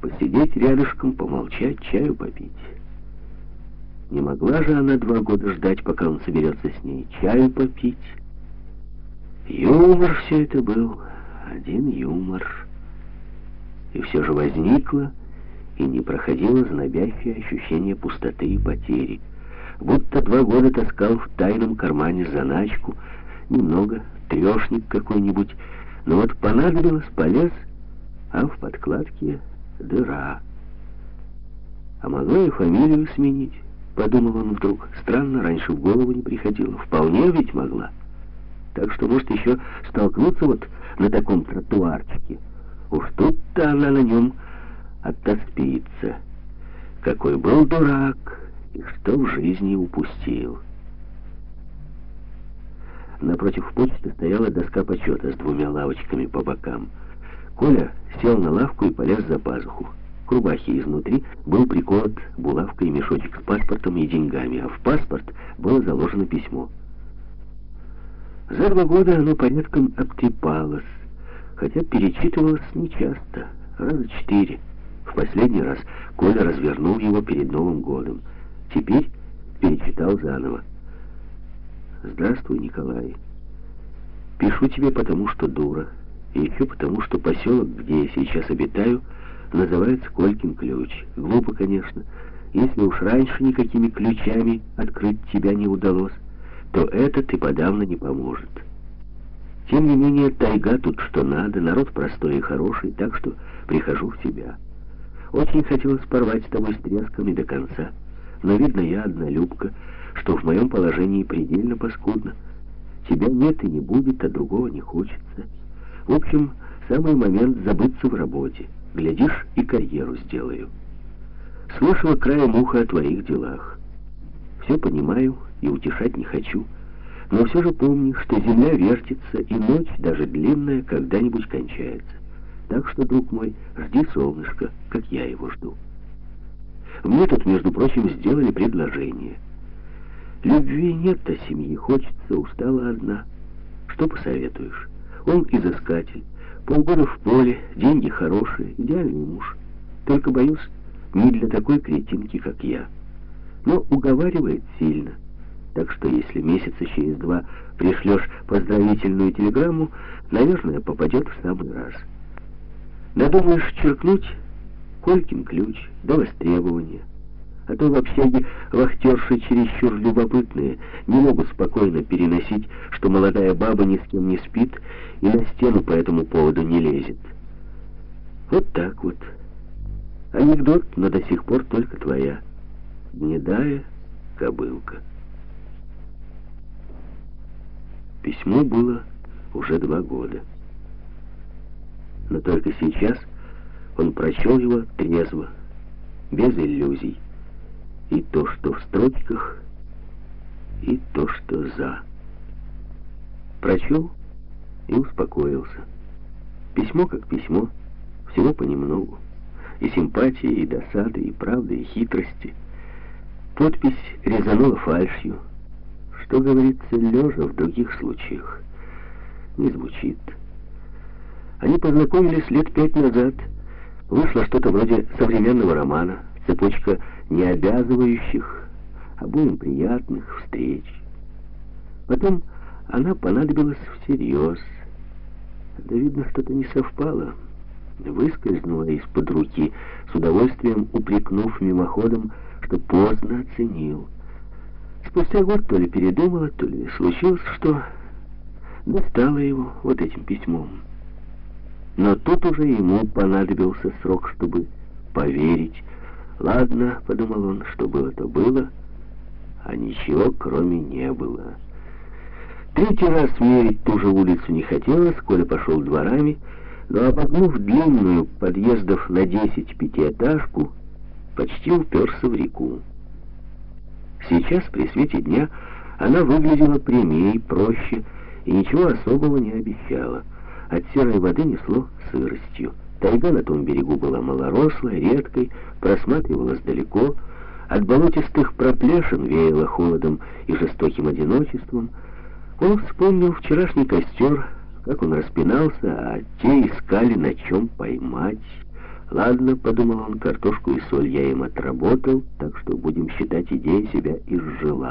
посидеть рядышком, помолчать, чаю попить. Не могла же она два года ждать, пока он соберется с ней чаю попить. Юмор все это был, один юмор. И все же возникло и не проходило знобящее ощущение пустоты и потери. Будто два года таскал в тайном кармане заначку, немного, трешник какой-нибудь, но вот понадобилось, полез, а в подкладке дыра. А могла и фамилию сменить, подумал он вдруг. Странно, раньше в голову не приходило. Вполне ведь могла. Так что, может, еще столкнуться вот на таком тротуарчике. Уж тут-то она на нем оттоспится. Какой был дурак, и что в жизни упустил. Напротив почты стояла доска почета с двумя лавочками по бокам. Коля сел на лавку и полез за пазуху. К рубахе изнутри был приколот булавкой мешочек с паспортом и деньгами, а в паспорт было заложено письмо. За два года оно порядком обтрепалось, хотя перечитывалось нечасто, раза четыре. В последний раз Коля развернул его перед Новым годом. Теперь перечитал заново. «Здравствуй, Николай. Пишу тебе потому, что дура, и еще потому, что поселок, где я сейчас обитаю, называется Колькин ключ. Глупо, конечно. Если уж раньше никакими ключами открыть тебя не удалось, то этот и подавно не поможет. Тем не менее, тайга тут что надо, народ простой и хороший, так что прихожу в себя. Очень хотелось порвать с тобой с треском и до конца, но, видно, я однолюбка, что в моем положении предельно паскудно. Тебя нет и не будет, а другого не хочется. В общем, самый момент забыться в работе. Глядишь, и карьеру сделаю. Слышала краем уха о твоих делах. Все понимаю и утешать не хочу. Но все же помни, что земля вертится, и ночь, даже длинная, когда-нибудь кончается. Так что, друг мой, жди солнышко, как я его жду. Мне тут, между прочим, сделали предложение. Любви нет, а семьи хочется, устала одна. Что посоветуешь? Он изыскатель, полгода в поле, деньги хорошие, идеальный муж. Только, боюсь, не для такой кретинки, как я. Но уговаривает сильно. Так что если месяца через два пришлешь поздравительную телеграмму, наверное, попадет в самый раз. Надумаешь черкнуть Колькин ключ до востребования. А то в общаге вахтерши чересчур любопытные, не могут спокойно переносить, что молодая баба ни с кем не спит и на стену по этому поводу не лезет. Вот так вот. Анекдот, но до сих пор только твоя. Гнедая кобылка. Письмо было уже два года. Но только сейчас он прочел его трезво, без иллюзий. И то, что в строчках, и то, что за. Прочел и успокоился. Письмо как письмо, всего понемногу. И симпатии, и досады, и правды, и хитрости. Подпись резанула фальшью. Что говорится лежа в других случаях, не звучит. Они познакомились лет пять назад. Вышло что-то вроде современного романа, цепочка необязывающих, обоим приятных встреч. Потом она понадобилась всерьез. Да, видно, что-то не совпало. Выскользнула из-под руки, с удовольствием упрекнув мимоходом, что поздно оценил. Спустя год то ли передумала, то ли случилось, что достала его вот этим письмом. Но тут уже ему понадобился срок, чтобы поверить. «Ладно», — подумал он, — «что было, то было, а ничего кроме не было». Третий раз мерить ту же улицу не хотелось, Коля пошел дворами, но обогнув длинную подъездов на десять пятиэтажку, почти уперся в реку. Сейчас, при свете дня, она выглядела прямее, проще и ничего особого не обещала. От серой воды несло сыростью. Тайга на том берегу была малорослой, редкой, просматривалась далеко. От болотистых проплешин веяло холодом и жестоким одиночеством. Он вспомнил вчерашний костер, как он распинался, а те искали на чем поймать. Ладно, подумал он, картошку и соль я им отработал, так что будем считать, идея себя изжила.